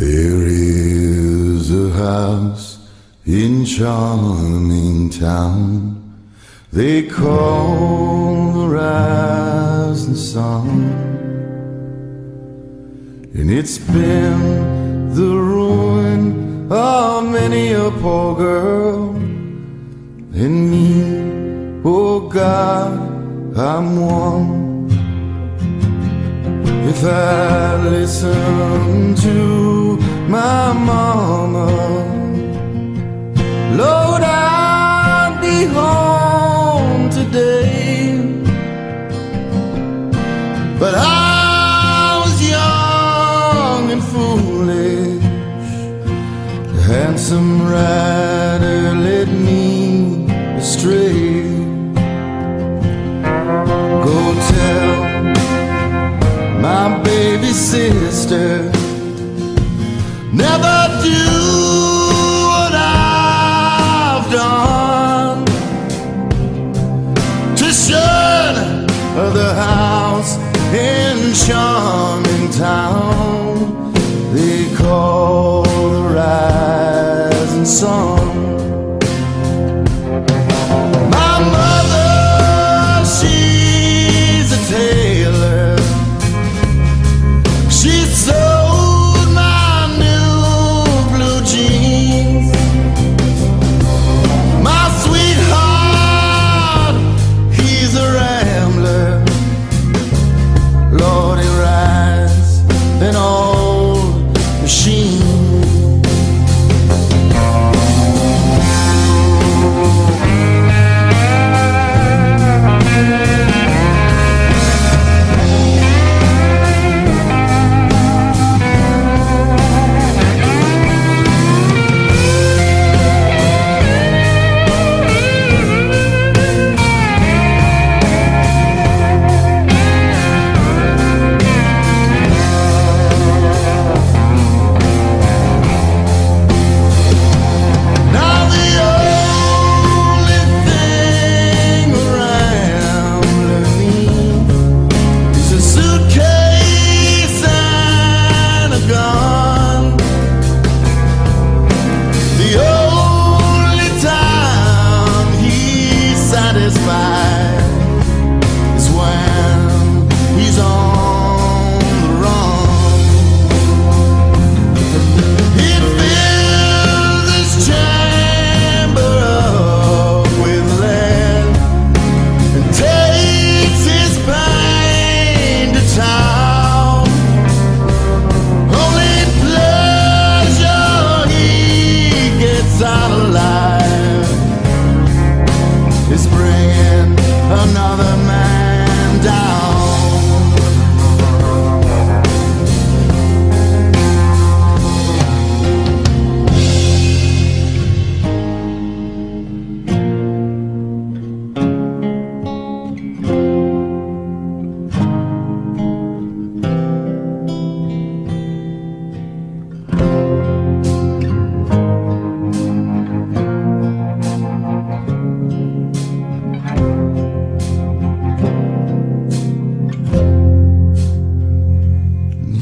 There is a house in charming town they call the rising sun, and it's been the ruin of many a poor girl and me. Oh God, I'm one. If I listen to But I was young and foolish. The handsome rider led me astray. Go tell my baby sister never do what I've done to shun the house in charming town they call the rising sun.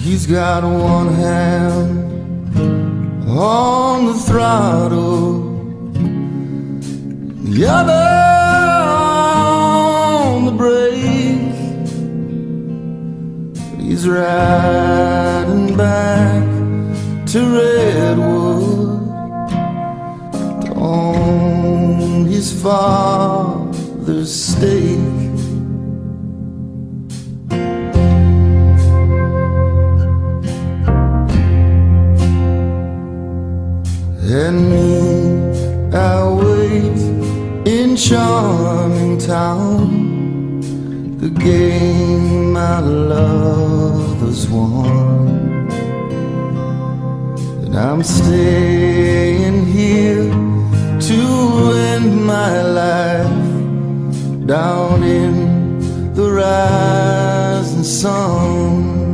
He's got one hand on the throttle, the other on the brake. He's riding back to Redwood on his father's stake. And me I wait in charming town. The game my lovers won. And I'm staying here to end my life down in the rising sun